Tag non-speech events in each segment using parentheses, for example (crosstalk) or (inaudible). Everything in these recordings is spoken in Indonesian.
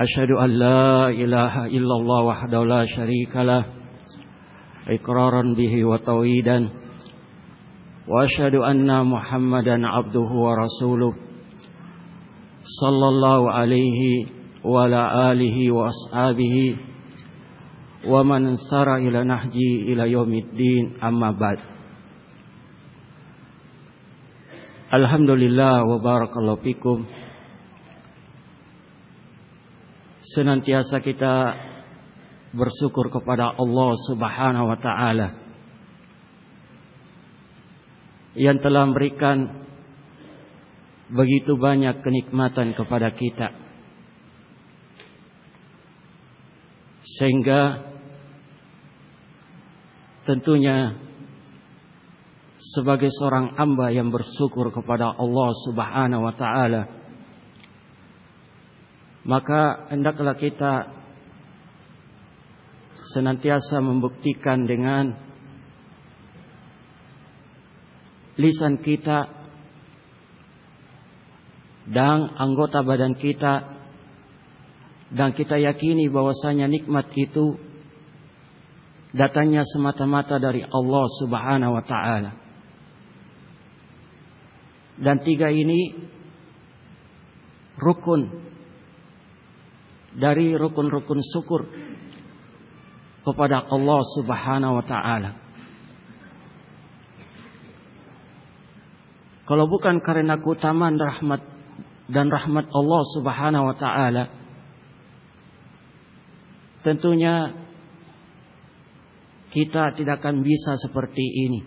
أشهد أن لا إله إلا الله وحده لا شريك له إقرارا به وتوحيدا وأشهد أن محمدا عبده ورسوله صلى الله عليه وعلى آله وأصحابه ومن سار إلى نهجي إلى يوم الدين أما بعد Alhamdulillah wa barakallahu fikum senantiasa kita bersyukur kepada Allah Subhanahu wa taala yang telah memberikan begitu banyak kenikmatan kepada kita. Sehingga tentunya sebagai seorang hamba yang bersyukur kepada Allah Subhanahu wa taala maka hendaklah kita senantiasa membuktikan dengan lisan kita dan anggota badan kita dan kita yakini bahwasanya nikmat itu datangnya semata-mata dari Allah Subhanahu wa taala. Dan tiga ini rukun dari rukun-rukun syukur kepada Allah Subhanahu wa taala. Kalau bukan karena keutamaan rahmat dan rahmat Allah Subhanahu wa taala tentunya kita tidak akan bisa seperti ini.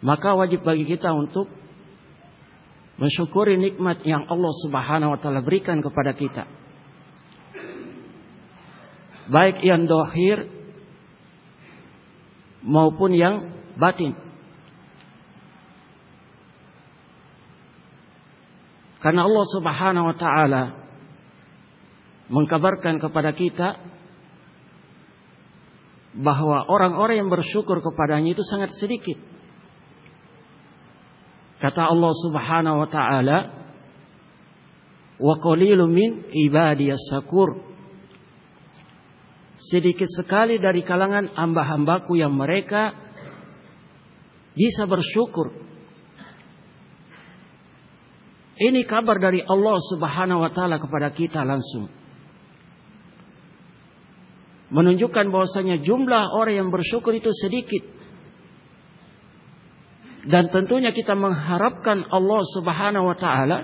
Maka wajib bagi kita untuk mensyukuri nikmat yang Allah Subhanahu wa taala berikan kepada kita. Baik yang dohir maupun yang batin. Karena Allah Subhanahu wa taala mengkabarkan kepada kita bahwa orang-orang yang bersyukur kepadanya itu sangat sedikit. Kata Allah Subhanahu wa taala, "Wa qalilun min ibadiyas sakur." Sedikit sekali dari kalangan hamba-hambaku yang mereka bisa bersyukur. Ini kabar dari Allah Subhanahu wa taala kepada kita langsung. Menunjukkan bahwasanya jumlah orang yang bersyukur itu sedikit. Dan tentunya kita mengharapkan Allah Subhanahu wa taala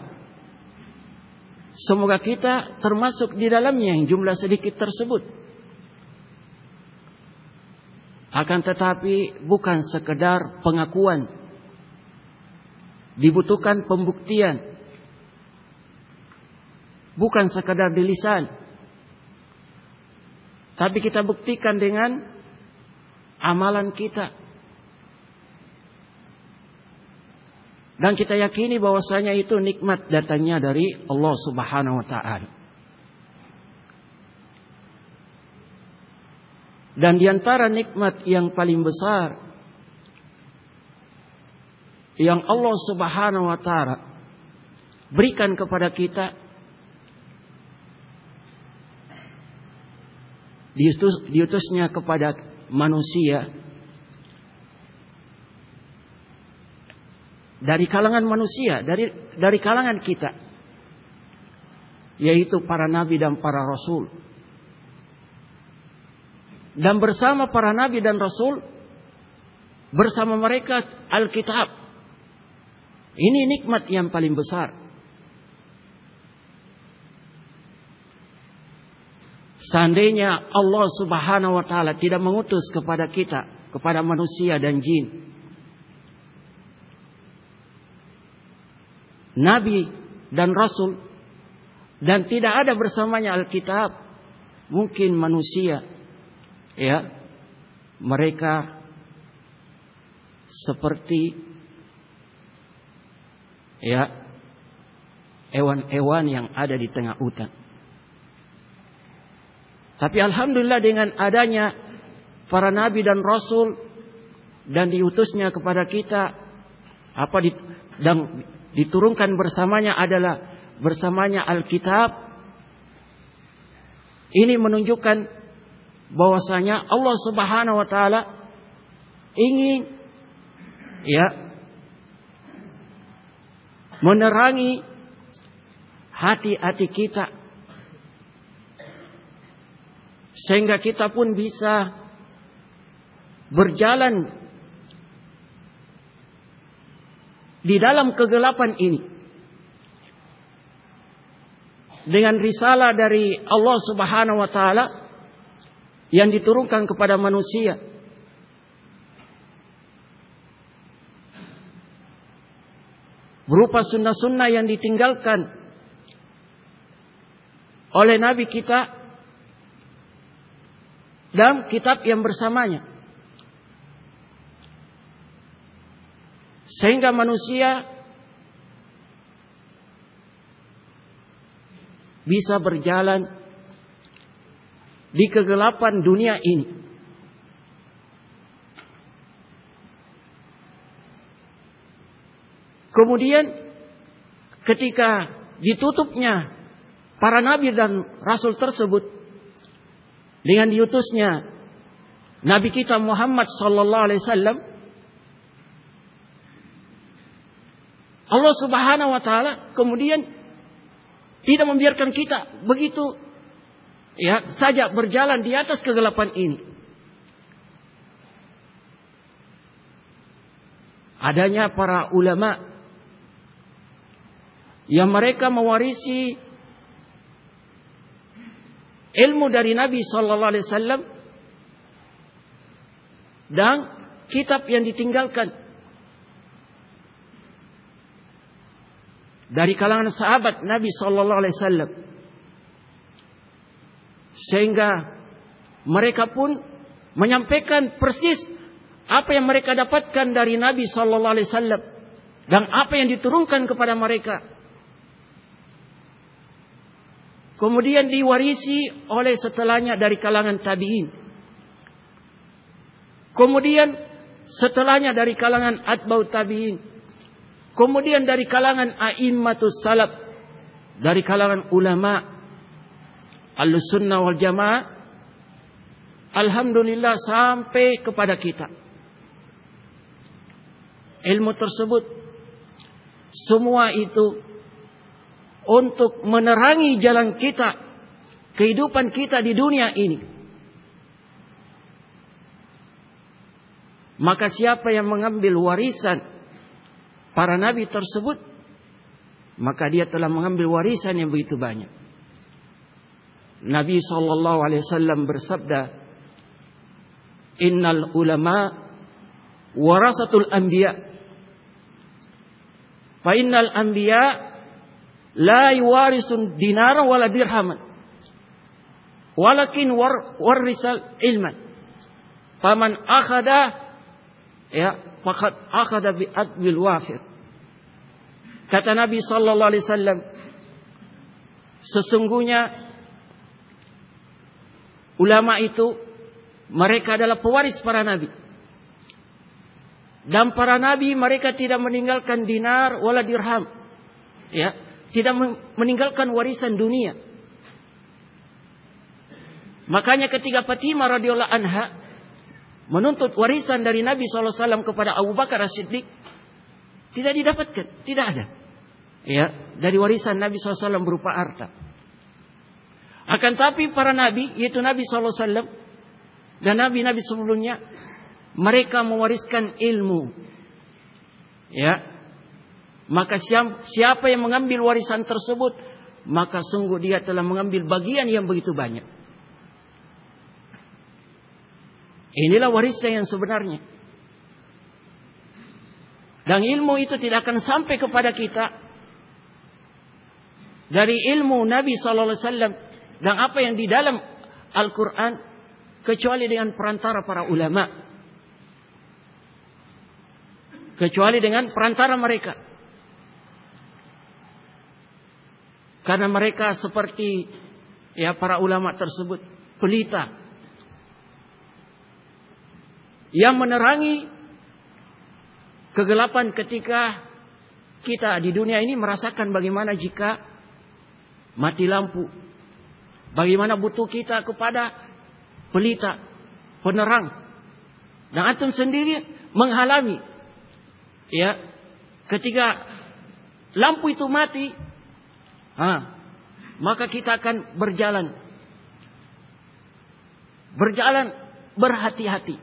semoga kita termasuk di dalamnya yang jumlah sedikit tersebut. Akan tetapi bukan sekedar pengakuan. Dibutuhkan pembuktian. Bukan sekedar di lisan. Tapi kita buktikan dengan amalan kita. Dan kita yakini bahwasanya itu nikmat datangnya dari Allah Subhanahu wa taala. Dan di antara nikmat yang paling besar yang Allah Subhanahu wa taala berikan kepada kita diutus, diutusnya kepada manusia dari kalangan manusia, dari dari kalangan kita. Yaitu para nabi dan para rasul. Dan bersama para nabi dan rasul bersama mereka Alkitab. Ini nikmat yang paling besar. Seandainya Allah Subhanahu wa taala tidak mengutus kepada kita, kepada manusia dan jin, nabi dan Rasul. Dan tidak ada bersamanya Alkitab, mungkin manusia. Ya. Mereka seperti ya hewan-hewan yang ada di tengah hutan. Tapi alhamdulillah dengan adanya para nabi dan rasul dan diutusnya kepada kita apa di, dan diturunkan bersamanya adalah bersamanya Alkitab. Ini menunjukkan bahwasanya Allah Subhanahu wa taala ingin ya menerangi hati-hati kita. Sehingga kita pun bisa berjalan di dalam kegelapan ini dengan risalah dari Allah Subhanahu wa taala yang diturunkan kepada manusia berupa sunnah-sunnah yang ditinggalkan oleh Nabi kita dalam kitab yang bersamanya. Sehingga manusia bisa berjalan di kegelapan dunia ini. Kemudian ketika ditutupnya para nabi dan rasul tersebut dengan diutusnya nabi kita Muhammad sallallahu alaihi wasallam Allah Subhanahu wa taala kemudian tidak membiarkan kita begitu ya saja berjalan di atas kegelapan ini. Adanya para ulama yang mereka mewarisi ilmu dari Nabi sallallahu alaihi wasallam dan kitab yang ditinggalkan dari kalangan sahabat Nabi Sallallahu Alaihi Wasallam sehingga mereka pun menyampaikan persis apa yang mereka dapatkan dari Nabi Sallallahu Alaihi Wasallam dan apa yang diturunkan kepada mereka. Kemudian diwarisi oleh setelahnya dari kalangan tabiin. Kemudian setelahnya dari kalangan atbau tabiin. Kemudian dari kalangan a'immatus salaf, dari kalangan ulama al-sunnah wal jamaah, Alhamdulillah sampai kepada kita. Ilmu tersebut semua itu untuk menerangi jalan kita, kehidupan kita di dunia ini. Maka siapa yang mengambil warisan para nabi tersebut, maka dia telah mengambil warisan yang begitu banyak. Nabi sallallahu alaihi wasallam bersabda, "Innal ulama warasatul anbiya." Fa innal anbiya la yuwarisun dinara wala dirhaman. Walakin war, warisal ilman. Faman akhada ya faqad akhadha bi adbil wafir. Kata Nabi sallallahu alaihi wasallam, sesungguhnya ulama itu mereka adalah pewaris para nabi. Dan para nabi mereka tidak meninggalkan dinar wala dirham. Ya, tidak meninggalkan warisan dunia. Makanya ketika Fatimah radhiyallahu anha menuntut warisan dari Nabi SAW kepada Abu Bakar As-Siddiq tidak didapatkan, tidak ada. Ya, dari warisan Nabi SAW berupa harta. Akan tapi para nabi, yaitu Nabi SAW dan nabi-nabi sebelumnya, mereka mewariskan ilmu. Ya, maka siapa yang mengambil warisan tersebut, maka sungguh dia telah mengambil bagian yang begitu banyak. Inilah warisan yang sebenarnya. Dan ilmu itu tidak akan sampai kepada kita dari ilmu Nabi sallallahu alaihi wasallam dan apa yang di dalam Al-Qur'an kecuali dengan perantara para ulama. Kecuali dengan perantara mereka. Karena mereka seperti ya para ulama tersebut pelita yang menerangi kegelapan ketika kita di dunia ini merasakan bagaimana jika mati lampu. Bagaimana butuh kita kepada pelita, penerang. Dan antum sendiri menghalami. Ya, ketika lampu itu mati, ha, maka kita akan berjalan. Berjalan berhati-hati.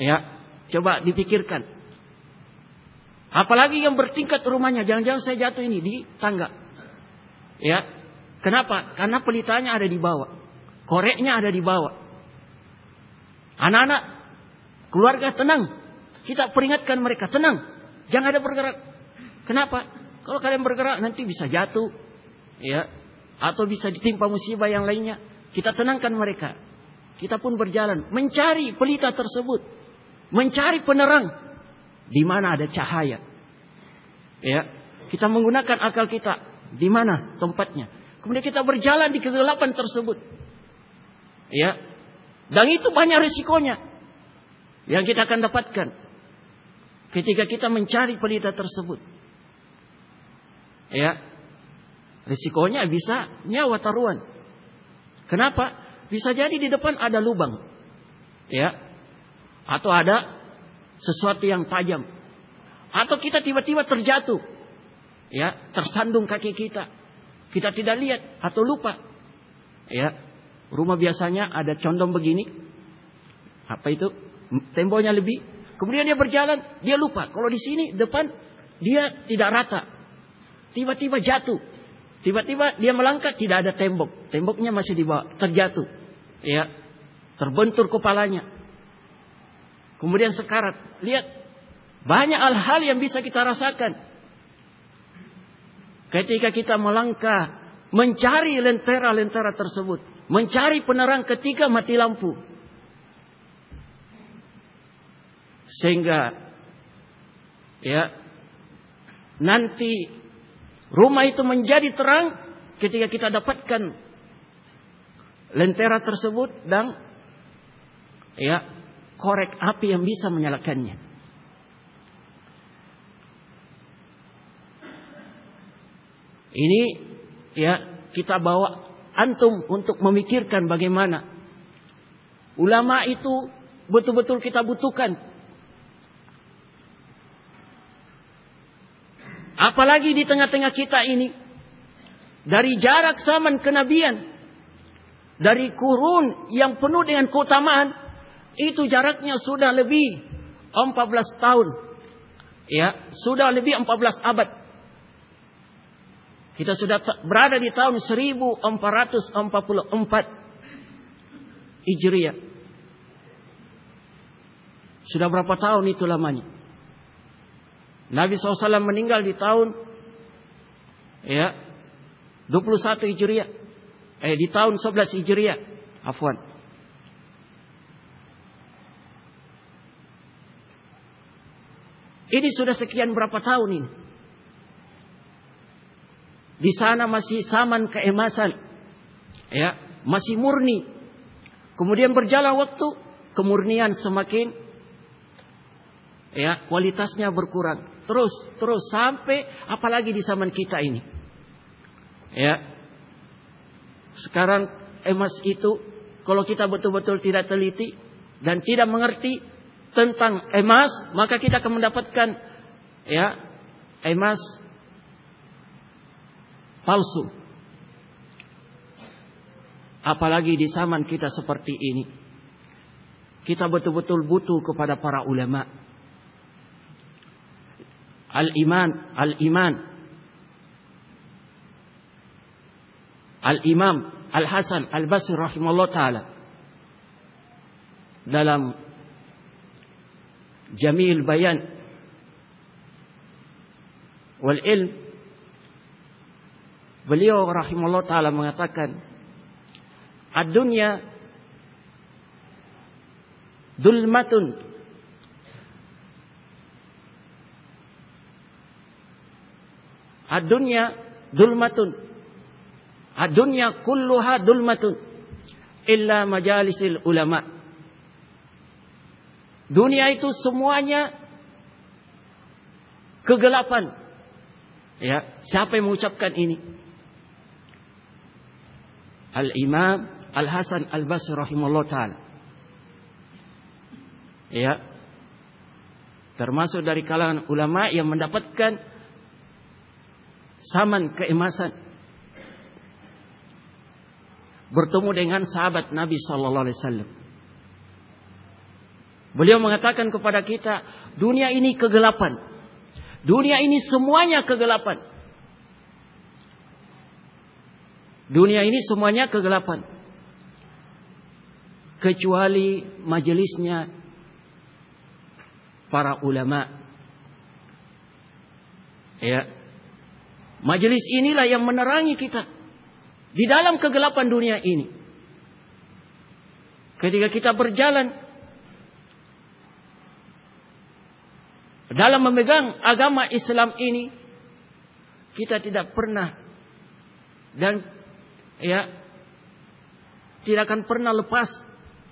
Ya, coba dipikirkan. Apalagi yang bertingkat rumahnya, jangan-jangan saya jatuh ini di tangga. Ya, kenapa? Karena pelitanya ada di bawah, koreknya ada di bawah. Anak-anak, keluarga tenang. Kita peringatkan mereka tenang, jangan ada bergerak. Kenapa? Kalau kalian bergerak nanti bisa jatuh, ya, atau bisa ditimpa musibah yang lainnya. Kita tenangkan mereka. Kita pun berjalan mencari pelita tersebut, mencari penerang di mana ada cahaya. Ya, kita menggunakan akal kita di mana tempatnya. Kemudian kita berjalan di kegelapan tersebut. Ya. Dan itu banyak risikonya yang kita akan dapatkan ketika kita mencari pelita tersebut. Ya. Risikonya bisa nyawa taruhan. Kenapa? Bisa jadi di depan ada lubang. Ya. Atau ada sesuatu yang tajam. Atau kita tiba-tiba terjatuh. Ya, tersandung kaki kita. Kita tidak lihat atau lupa. Ya. Rumah biasanya ada condong begini. Apa itu? Temboknya lebih. Kemudian dia berjalan, dia lupa. Kalau di sini depan dia tidak rata. Tiba-tiba jatuh. Tiba-tiba dia melangkah tidak ada tembok. Temboknya masih di bawah, terjatuh. Ya. Terbentur kepalanya. Kemudian sekarat. Lihat. Banyak hal-hal yang bisa kita rasakan. Ketika kita melangkah. Mencari lentera-lentera tersebut. Mencari penerang ketika mati lampu. Sehingga. Ya. Nanti. Rumah itu menjadi terang. Ketika kita dapatkan. Lentera tersebut. Dan. Ya korek api yang bisa menyalakannya. Ini ya kita bawa antum untuk memikirkan bagaimana ulama itu betul-betul kita butuhkan. Apalagi di tengah-tengah kita ini dari jarak zaman kenabian dari kurun yang penuh dengan keutamaan itu jaraknya sudah lebih 14 tahun. Ya, sudah lebih 14 abad. Kita sudah berada di tahun 1444 Hijriah. Sudah berapa tahun itu lamanya? Nabi SAW meninggal di tahun ya 21 Hijriah. Eh di tahun 11 Hijriah. Afwan. Ini sudah sekian berapa tahun ini. Di sana masih saman keemasan. Ya, masih murni. Kemudian berjalan waktu, kemurnian semakin ya, kualitasnya berkurang. Terus, terus sampai apalagi di zaman kita ini. Ya. Sekarang emas itu kalau kita betul-betul tidak teliti dan tidak mengerti tentang emas, maka kita akan mendapatkan ya emas palsu. Apalagi di zaman kita seperti ini. Kita betul-betul butuh kepada para ulama. Al-iman, al-iman. Al-imam, al-hasan, al-basri rahimahullah ta'ala. Dalam Jamil Bayan wal Ilm Beliau rahimahullah taala mengatakan, "Ad-dunya dulmatun Ad-dunya dulmatun. Ad-dunya kulluha dulmatun illa majalisil ulama. Dunia itu semuanya kegelapan. Ya, siapa yang mengucapkan ini? Al-Imam Al-Hasan Al-Basri rahimahullah taala. Ya. Termasuk dari kalangan ulama yang mendapatkan saman keemasan. Bertemu dengan sahabat Nabi sallallahu alaihi wasallam. Beliau mengatakan kepada kita, dunia ini kegelapan. Dunia ini semuanya kegelapan. Dunia ini semuanya kegelapan. Kecuali majelisnya para ulama. Ya. Majelis inilah yang menerangi kita di dalam kegelapan dunia ini. Ketika kita berjalan dalam memegang agama Islam ini, kita tidak pernah dan ya tidak akan pernah lepas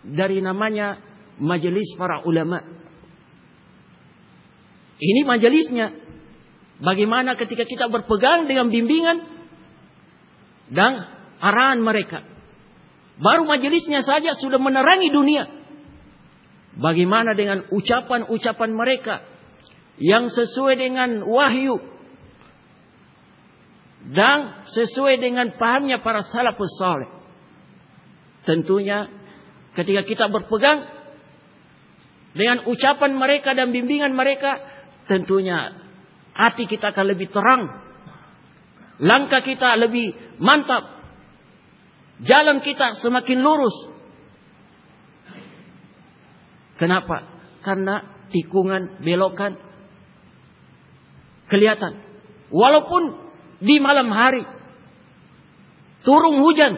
dari namanya majelis para ulama. Ini majelisnya Bagaimana ketika kita berpegang dengan bimbingan dan arahan mereka. Baru majelisnya saja sudah menerangi dunia. Bagaimana dengan ucapan-ucapan mereka yang sesuai dengan wahyu dan sesuai dengan pahamnya para salafus saleh. Tentunya ketika kita berpegang dengan ucapan mereka dan bimbingan mereka, tentunya hati kita akan lebih terang. Langkah kita lebih mantap. Jalan kita semakin lurus. Kenapa? Karena tikungan, belokan kelihatan. Walaupun di malam hari turun hujan,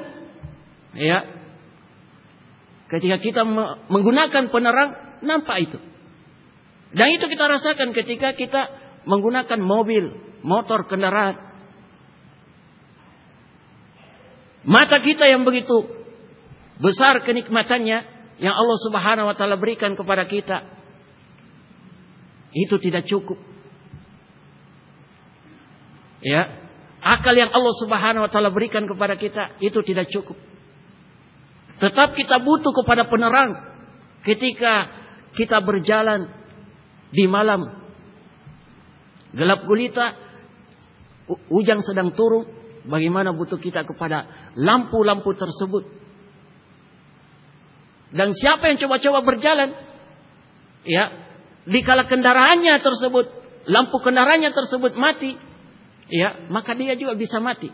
ya. Ketika kita menggunakan penerang, nampak itu. Dan itu kita rasakan ketika kita menggunakan mobil, motor, kendaraan. Mata kita yang begitu besar kenikmatannya yang Allah Subhanahu wa taala berikan kepada kita itu tidak cukup. Ya, akal yang Allah Subhanahu wa taala berikan kepada kita itu tidak cukup. Tetap kita butuh kepada penerang ketika kita berjalan di malam gelap gulita, hujan sedang turun, bagaimana butuh kita kepada lampu-lampu tersebut. Dan siapa yang coba-coba berjalan, ya, dikala kendaraannya tersebut, lampu kendaraannya tersebut mati, ya, maka dia juga bisa mati.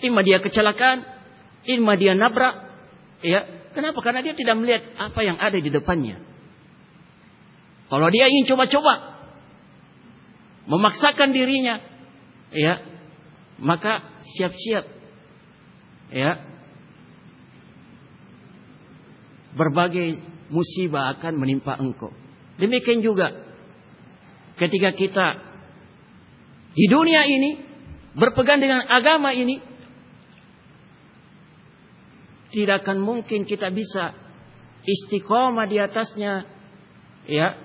Ima dia kecelakaan, ima dia nabrak, ya. Kenapa? Karena dia tidak melihat apa yang ada di depannya. Kalau dia ingin coba-coba, memaksakan dirinya, ya, maka siap-siap, ya, berbagai musibah akan menimpa engkau. Demikian juga ketika kita di dunia ini berpegang dengan agama ini, tidak akan mungkin kita bisa istiqomah di atasnya, ya.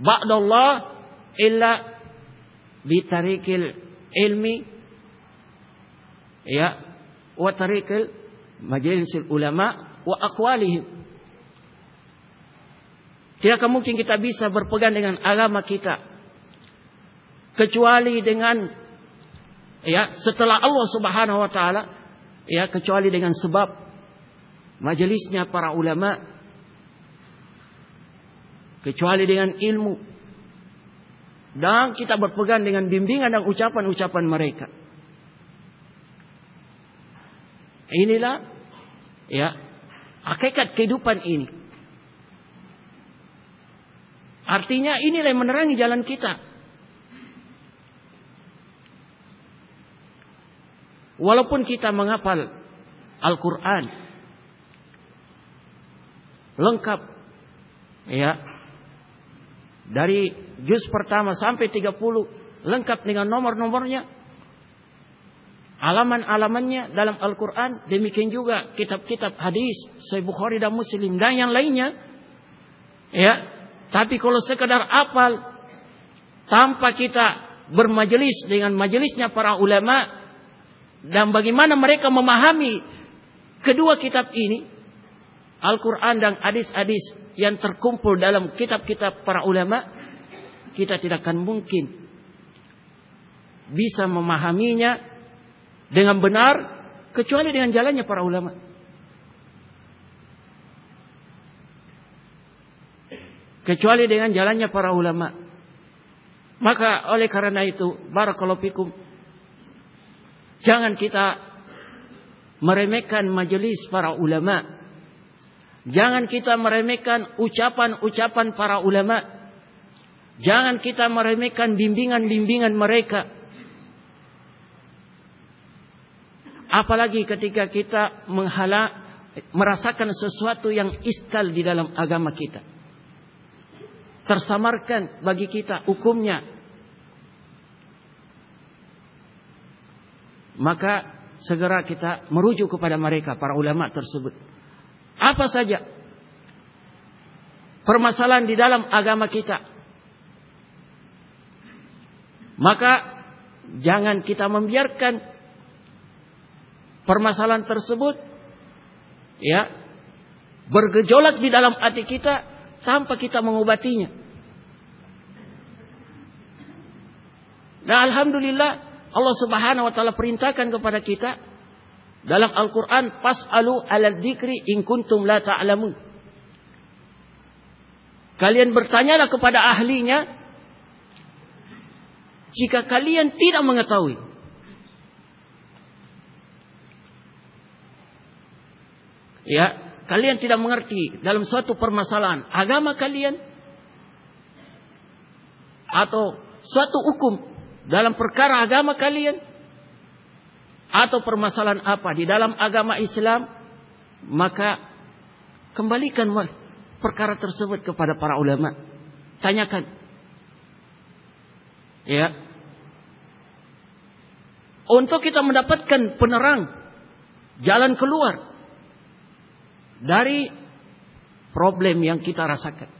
Ba'dallah illa bitarikil ilmi ya wa tarikil majlisil ulama wa aqwalihim tidak akan mungkin kita bisa berpegang dengan agama kita kecuali dengan ya setelah Allah Subhanahu wa taala ya kecuali dengan sebab majelisnya para ulama kecuali dengan ilmu dan kita berpegang dengan bimbingan dan ucapan-ucapan mereka. Inilah ya hakikat kehidupan ini. Artinya inilah yang menerangi jalan kita. Walaupun kita menghafal Al-Quran. Lengkap. Ya. Dari juz pertama sampai 30 lengkap dengan nomor-nomornya. Alaman-alamannya dalam Al-Quran demikian juga kitab-kitab hadis Sahih Bukhari dan Muslim dan yang lainnya. Ya. Tapi kalau sekedar apal tanpa kita bermajelis dengan majelisnya para ulama dan bagaimana mereka memahami kedua kitab ini Al-Quran dan hadis-hadis yang terkumpul dalam kitab-kitab para ulama kita tidak akan mungkin bisa memahaminya dengan benar kecuali dengan jalannya para ulama. Kecuali dengan jalannya para ulama. Maka oleh karena itu, barakallahu fikum. Jangan kita meremehkan majelis para ulama. Jangan kita meremehkan ucapan-ucapan para ulama. Jangan kita meremehkan bimbingan-bimbingan mereka. Apalagi ketika kita menghala, merasakan sesuatu yang iskal di dalam agama kita. Tersamarkan bagi kita hukumnya. Maka segera kita merujuk kepada mereka, para ulama tersebut. Apa saja permasalahan di dalam agama kita. Maka jangan kita membiarkan permasalahan tersebut ya bergejolak di dalam hati kita tanpa kita mengobatinya. Nah, alhamdulillah Allah Subhanahu wa taala perintahkan kepada kita dalam Al-Qur'an fasalu 'alal dzikri in kuntum la ta'lamun. Kalian bertanyalah kepada ahlinya jika kalian tidak mengetahui. ya kalian tidak mengerti dalam suatu permasalahan agama kalian atau suatu hukum dalam perkara agama kalian? Atau permasalahan apa? Di dalam agama Islam maka kembalikan perkara tersebut kepada para ulama. Tanyakan. Ya. Untuk kita mendapatkan penerang jalan keluar dari problem yang kita rasakan.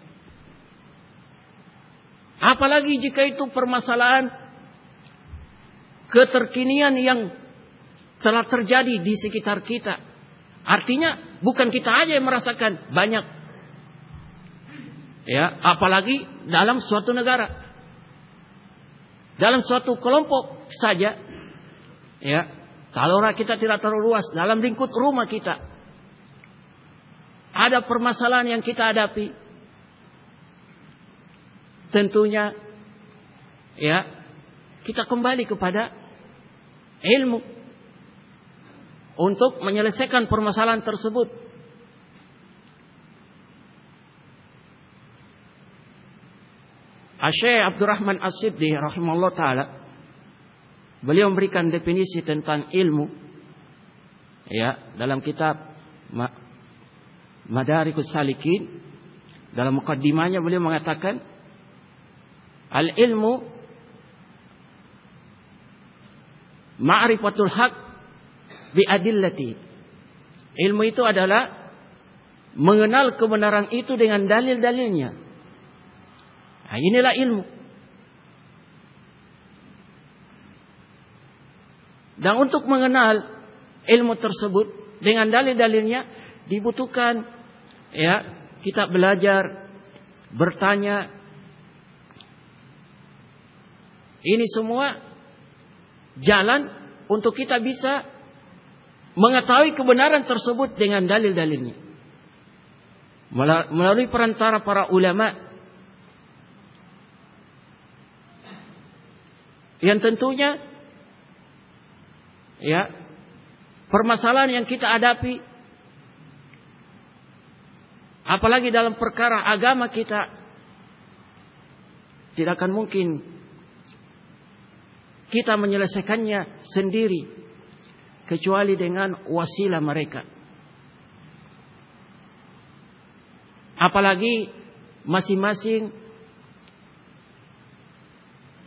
Apalagi jika itu permasalahan keterkinian yang telah terjadi di sekitar kita. Artinya bukan kita aja yang merasakan banyak. Ya, apalagi dalam suatu negara. Dalam suatu kelompok saja. Ya, kalau kita tidak terlalu luas dalam lingkup rumah kita ada permasalahan yang kita hadapi, tentunya ya kita kembali kepada ilmu untuk menyelesaikan permasalahan tersebut. Asyik Abdurrahman As-Sibdi rahimahullah taala beliau memberikan definisi tentang ilmu ya dalam kitab Madarikus Salikin dalam mukaddimahnya beliau mengatakan al ilmu ma'rifatul haq bi adillati. Ilmu itu adalah mengenal kebenaran itu dengan dalil-dalilnya. Nah, inilah ilmu. Dan untuk mengenal ilmu tersebut dengan dalil-dalilnya dibutuhkan ya kita belajar bertanya ini semua jalan untuk kita bisa mengetahui kebenaran tersebut dengan dalil-dalilnya. Melalui perantara para ulama yang tentunya ya permasalahan yang kita hadapi Apalagi dalam perkara agama kita tidak akan mungkin kita menyelesaikannya sendiri. kecuali dengan wasilah mereka. Apalagi masing-masing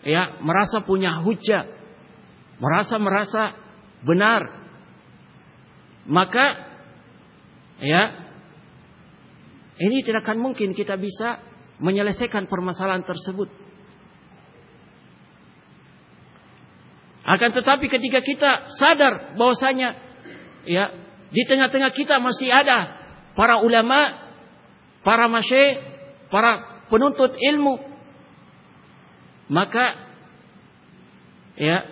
ya merasa punya hujah, merasa merasa benar. Maka ya ini tidak akan mungkin kita bisa menyelesaikan permasalahan tersebut. Akan tetapi ketika kita sadar bahwasanya ya di tengah-tengah kita masih ada para ulama, para masyayikh, para penuntut ilmu, maka ya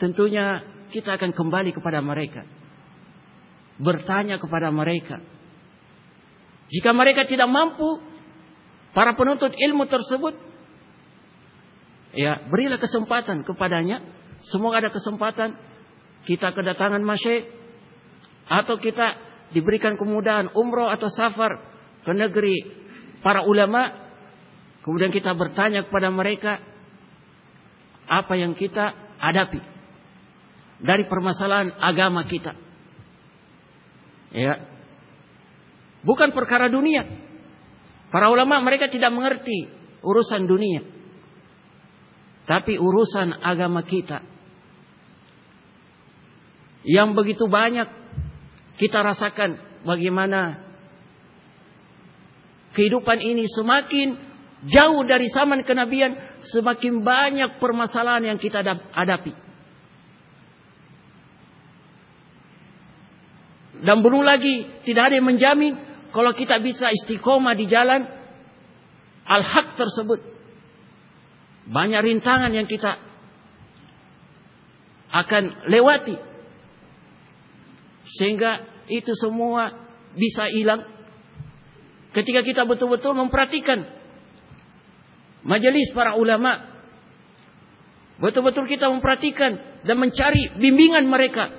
tentunya kita akan kembali kepada mereka. Bertanya kepada mereka. Jika mereka tidak mampu, para penuntut ilmu tersebut, ya berilah kesempatan kepadanya Semoga ada kesempatan kita kedatangan masyik atau kita diberikan kemudahan umroh atau safar ke negeri para ulama. Kemudian kita bertanya kepada mereka apa yang kita hadapi dari permasalahan agama kita. Ya. Bukan perkara dunia. Para ulama mereka tidak mengerti urusan dunia. Tapi urusan agama kita yang begitu banyak kita rasakan bagaimana kehidupan ini semakin jauh dari zaman kenabian semakin banyak permasalahan yang kita hadapi. Dan belum lagi tidak ada yang menjamin kalau kita bisa istiqomah di jalan al-haq tersebut. Banyak rintangan yang kita akan lewati sehingga itu semua bisa hilang ketika kita betul-betul memperhatikan majelis para ulama. Betul-betul kita memperhatikan dan mencari bimbingan mereka.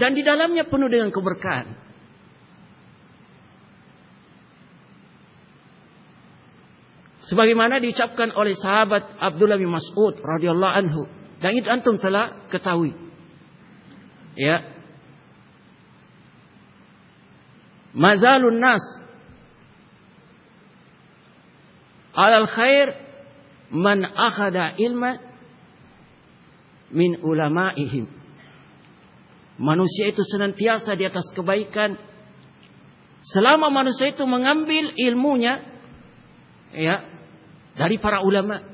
Dan di dalamnya penuh dengan keberkahan. Sebagaimana diucapkan oleh sahabat Abdullah bin Mas'ud radhiyallahu anhu. Dan itu antum telah ketahui. Ya. Mazalun nas alal khair man akhada ilma min ulama'ihim. Manusia itu senantiasa di atas kebaikan selama manusia itu mengambil ilmunya ya dari para ulama.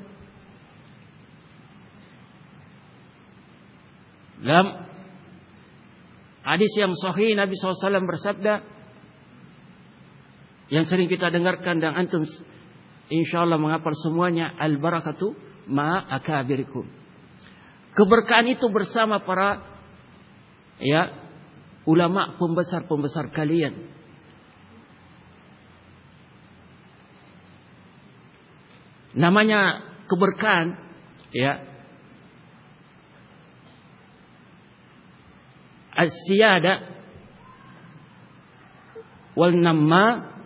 Dalam Hadis yang sahih Nabi SAW bersabda yang sering kita dengarkan dan antum insyaallah menghafal semuanya al barakatu ma akabirikum. Keberkahan itu bersama para ya ulama pembesar-pembesar kalian. Namanya keberkahan ya as-siyada wal namma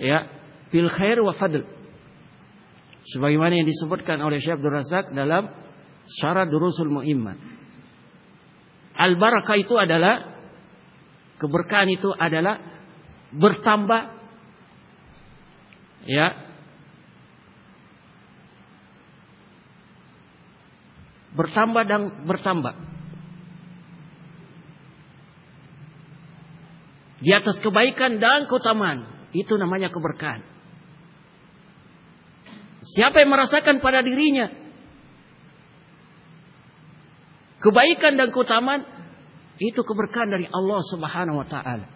ya bil khair wa fadl. Sebagaimana yang disebutkan oleh Syekh Abdul Razak dalam syarat durusul mu'imman. Al barakah itu adalah keberkahan itu adalah bertambah ya bertambah dan bertambah Di atas kebaikan dan keutamaan. Itu namanya keberkahan. Siapa yang merasakan pada dirinya kebaikan dan keutamaan itu keberkahan dari Allah Subhanahu wa taala.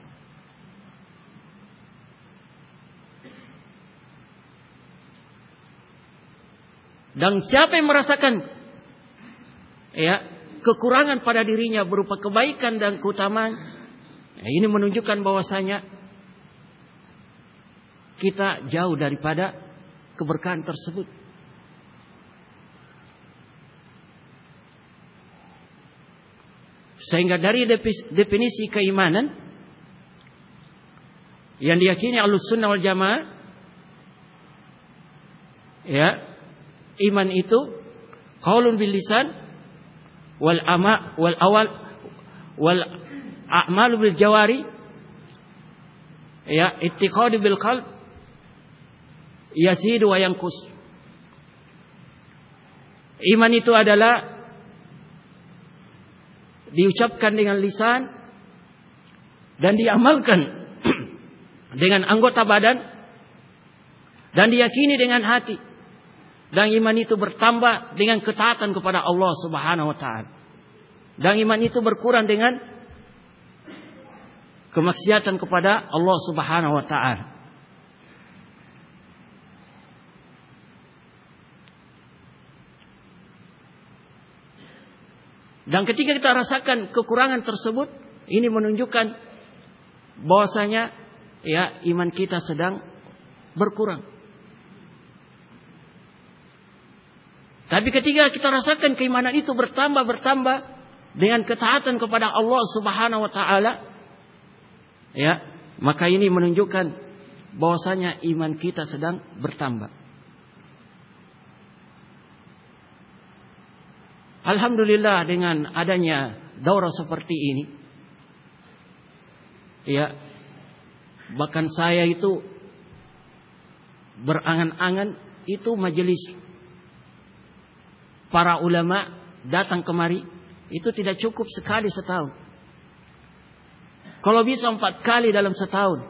Dan siapa yang merasakan ya kekurangan pada dirinya berupa kebaikan dan keutamaan Nah, ini menunjukkan bahwasanya kita jauh daripada keberkahan tersebut. Sehingga dari definisi keimanan yang diyakini alus sunnah wal jamaah ya iman itu qaulun bil lisan wal ama wal awal wal a'malu bil jawari ya ittiqadi bil qalb yazid wa yanqus iman itu adalah diucapkan dengan lisan dan diamalkan (clears throat) dengan anggota badan dan diyakini dengan hati dan iman itu bertambah dengan ketaatan kepada Allah Subhanahu wa taala. Dan iman itu berkurang dengan kemaksiatan kepada Allah Subhanahu wa taala. Dan ketika kita rasakan kekurangan tersebut, ini menunjukkan bahwasanya ya iman kita sedang berkurang. Tapi ketika kita rasakan keimanan itu bertambah bertambah dengan ketaatan kepada Allah Subhanahu wa taala ya, maka ini menunjukkan bahwasanya iman kita sedang bertambah. Alhamdulillah dengan adanya daurah seperti ini ya bahkan saya itu berangan-angan itu majelis para ulama datang kemari itu tidak cukup sekali setahun. Kalau bisa empat kali dalam setahun,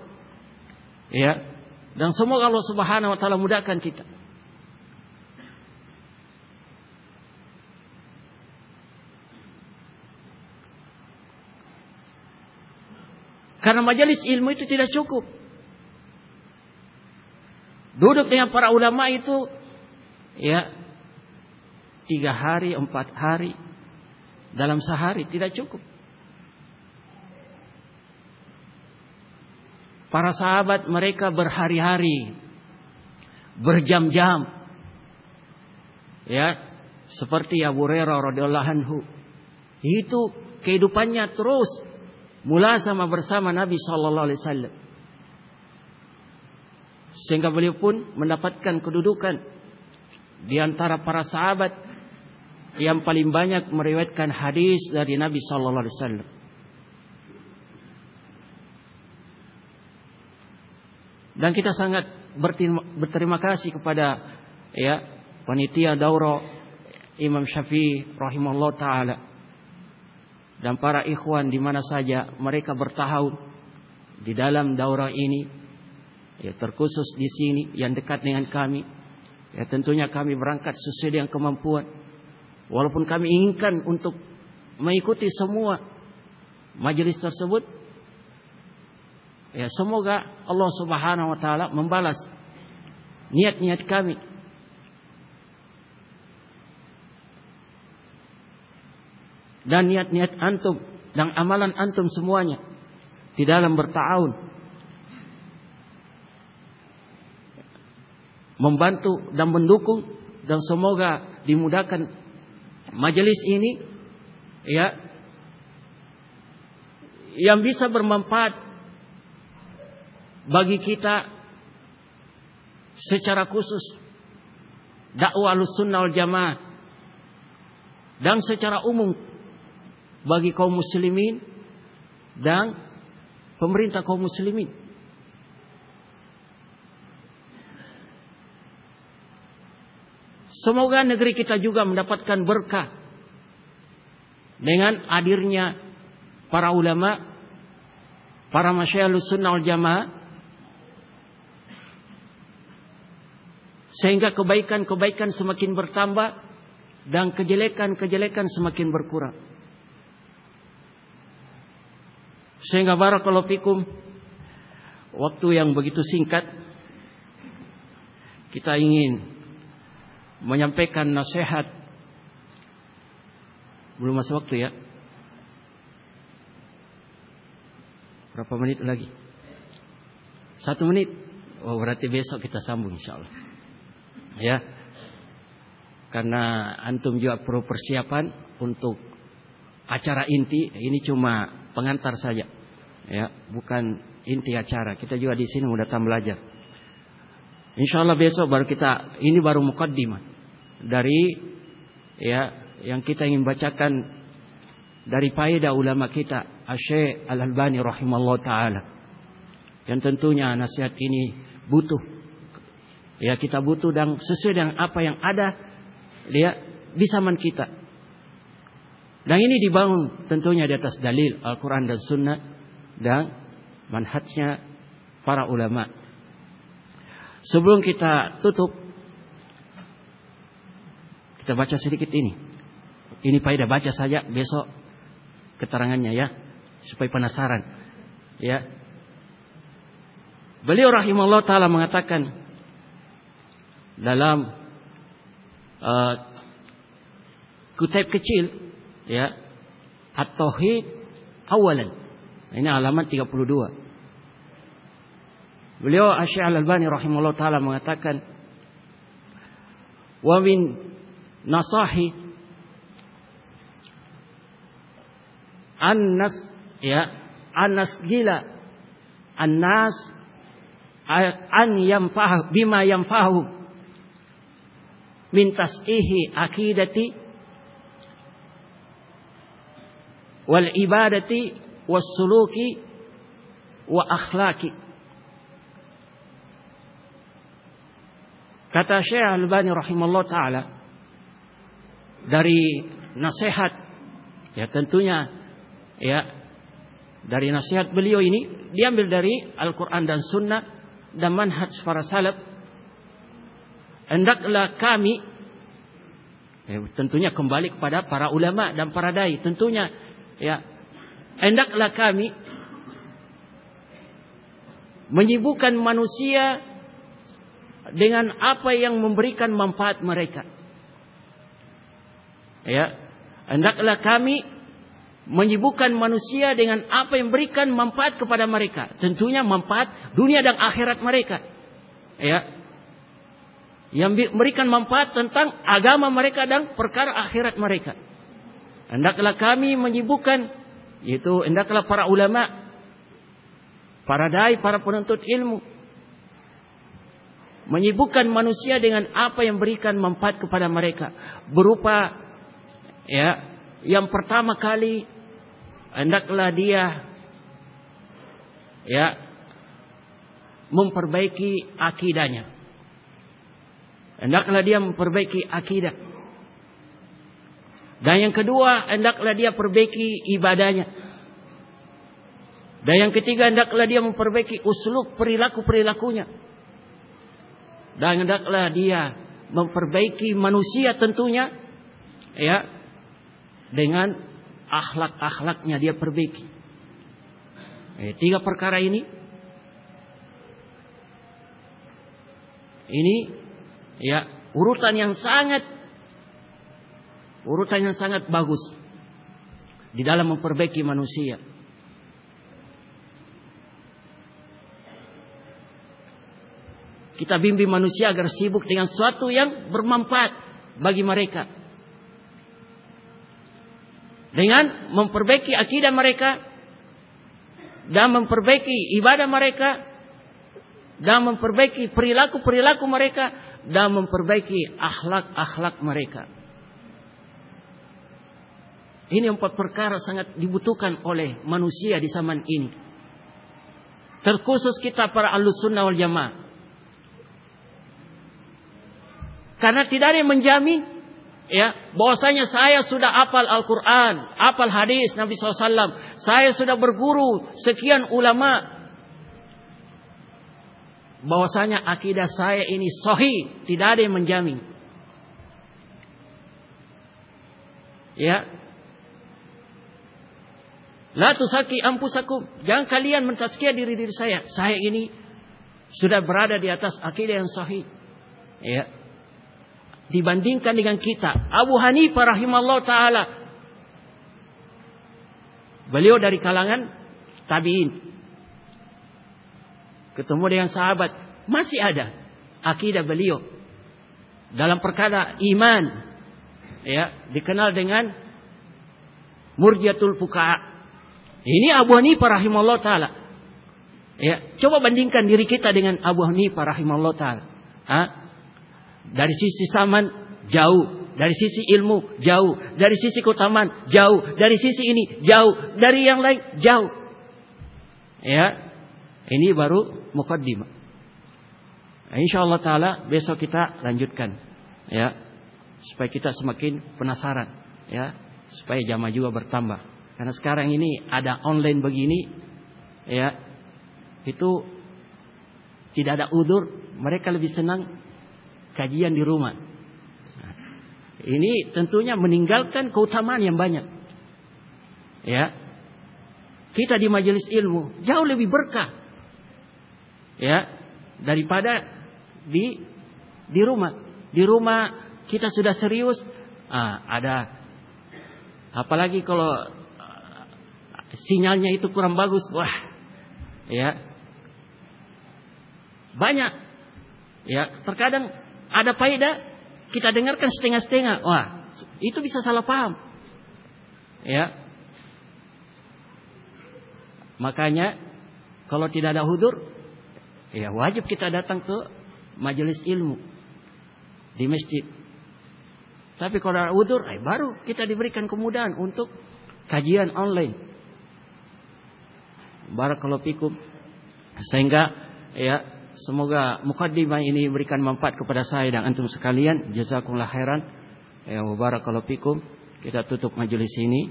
ya, dan semoga Allah Subhanahu Wa Taala mudahkan kita. Karena majelis ilmu itu tidak cukup. Duduk dengan para ulama itu, ya, tiga hari, empat hari, dalam sehari tidak cukup. Para sahabat mereka berhari-hari, berjam-jam, ya seperti Abu Hurairah radhiyallahu anhu. Itu kehidupannya terus mula sama bersama Nabi Shallallahu Alaihi Wasallam. Sehingga beliau pun mendapatkan kedudukan di antara para sahabat yang paling banyak meriwayatkan hadis dari Nabi sallallahu alaihi wasallam. Dan kita sangat berterima kasih kepada ya panitia daurah Imam Syafi'i rahimahullah taala dan para ikhwan di mana saja mereka bertahun di dalam daurah ini ya terkhusus di sini yang dekat dengan kami. Ya tentunya kami berangkat sesuai dengan kemampuan. Walaupun kami inginkan untuk mengikuti semua majelis tersebut, ya semoga Allah Subhanahu wa taala membalas niat-niat kami. Dan niat-niat antum dan amalan antum semuanya di dalam bertahun membantu dan mendukung dan semoga dimudahkan majelis ini ya yang bisa bermanfaat bagi kita secara khusus dakwah sunnah wal jamaah dan secara umum bagi kaum muslimin dan pemerintah kaum muslimin. Semoga negeri kita juga mendapatkan berkah dengan hadirnya para ulama, para masyayikhus sunnah jamaah sehingga kebaikan-kebaikan semakin bertambah dan kejelekan-kejelekan semakin berkurang. Sehingga barakallahu fikum waktu yang begitu singkat kita ingin menyampaikan nasihat. Belum masuk waktu ya. Berapa menit lagi? Satu menit. Oh berarti besok kita sambung insya Allah ya. Karena antum juga perlu persiapan untuk acara inti. Ini cuma pengantar saja ya. Bukan inti acara. Kita juga di sini mau datang belajar. Insya Allah besok baru kita ini baru mukaddimah. Dari ya yang kita ingin bacakan dari faedah ulama kita Syekh Al-Albani rahimallahu taala. Yang tentunya nasihat ini butuh ya kita butuh dan sesuai dengan apa yang ada ya di zaman kita. Dan ini dibangun tentunya di atas dalil Al-Quran dan Sunnah dan manhajnya para ulama. Sebelum kita tutup, kita baca sedikit ini. Ini faedah baca saja besok keterangannya ya, supaya penasaran. Ya. Beliau rahimahullah taala mengatakan dalam uh, kutip kecil ya at-tauhid awalan. Ini halaman 32. Beliau Asy Al-Albani rahimahullah taala mengatakan wa min nasahi annas ya annas gila annas an yanfa'u bima yanfa'u min tas'ihi akidati wal ibadati was suluki wa akhlaki. Kata Syekh Al-Albani rahimahullah taala dari nasihat ya tentunya ya dari nasihat beliau ini diambil dari Al-Qur'an dan Sunnah dan manhaj para salaf hendaklah kami ya, tentunya kembali kepada para ulama dan para dai tentunya Ya. Hendaklah kami menyibukkan manusia dengan apa yang memberikan manfaat mereka. Ya. Hendaklah kami menyibukkan manusia dengan apa yang memberikan manfaat kepada mereka. Tentunya manfaat dunia dan akhirat mereka. Ya. Yang memberikan manfaat tentang agama mereka dan perkara akhirat mereka. Hendaklah kami menyibukkan yaitu hendaklah para ulama, para dai, para penuntut ilmu menyibukkan manusia dengan apa yang berikan manfaat kepada mereka berupa ya yang pertama kali hendaklah dia ya memperbaiki akidahnya hendaklah dia memperbaiki akidah dan yang kedua, hendaklah dia perbaiki ibadahnya. Dan yang ketiga, hendaklah dia memperbaiki uslub perilaku-perilakunya. Dan hendaklah dia memperbaiki manusia tentunya ya dengan akhlak-akhlaknya dia perbaiki. Eh, tiga perkara ini ini ya urutan yang sangat Urutan yang sangat bagus di dalam memperbaiki manusia. Kita bimbing manusia agar sibuk dengan sesuatu yang bermanfaat bagi mereka. Dengan memperbaiki akidah mereka dan memperbaiki ibadah mereka dan memperbaiki perilaku-perilaku mereka dan memperbaiki akhlak-akhlak mereka. Ini empat perkara sangat dibutuhkan oleh manusia di zaman ini. Terkhusus kita para sunnah wal jamaah. Karena tidak ada yang menjamin ya bahwasanya saya sudah apal Al-Qur'an, apal hadis Nabi SAW, saya sudah berguru sekian ulama bahwasanya akidah saya ini sahih, tidak ada yang menjamin. Ya, La tusaki ampusakum. Jangan kalian mentazkiyah diri diri saya. Saya ini sudah berada di atas akidah yang sahih. Ya. Dibandingkan dengan kita. Abu Hanifah rahimahullah ta'ala. Beliau dari kalangan tabi'in. Ketemu dengan sahabat. Masih ada akidah beliau. Dalam perkara iman. Ya, dikenal dengan murjiatul fuka'a ini Abu Hanifah rahimahullah taala. Ya, coba bandingkan diri kita dengan Abu Hanifah rahimahullah taala. Ha? Dari sisi zaman jauh, Dari sisi ilmu jauh, dari sisi keutamaan jauh, dari sisi ini jauh, dari yang lain jauh. Ya. Ini baru mukaddimah. Insyaallah taala besok kita lanjutkan ya supaya kita semakin penasaran ya supaya jamaah juga bertambah. Karena sekarang ini ada online begini ya itu tidak ada udur mereka lebih senang kajian di rumah. Nah, ini tentunya meninggalkan keutamaan yang banyak ya. Kita di majelis ilmu jauh lebih berkah ya daripada di di rumah. Di rumah kita sudah serius ah, ada apalagi kalau ah, sinyalnya itu kurang bagus wah ya. Banyak ya terkadang ada faedah kita dengarkan setengah-setengah wah itu bisa salah paham. Ya. Makanya kalau tidak ada hudur ya wajib kita datang ke majelis ilmu di masjid. Tapi kalau ada udur, eh, baru kita diberikan kemudahan untuk kajian online. Barakallahu fikum. Sehingga ya semoga mukaddimah ini berikan manfaat kepada saya dan antum sekalian. Jazakumullah khairan. Ya barakallahu fikum. Kita tutup majelis ini.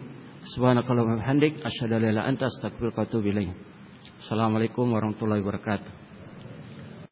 Subhanakallahumma bihamdik asyhadu an la ilaha illa anta astaghfiruka wa. Assalamualaikum warahmatullahi wabarakatuh.